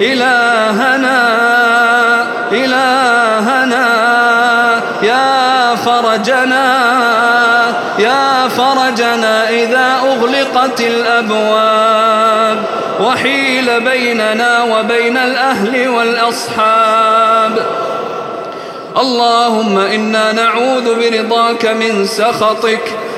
إلهنا إلهنا يا فرجنا يا فرجنا إذا أغلقت الأبواب وحيل بيننا وبين الأهل والأصحاب. اللهم إنا نعوذ برضاك من سخطك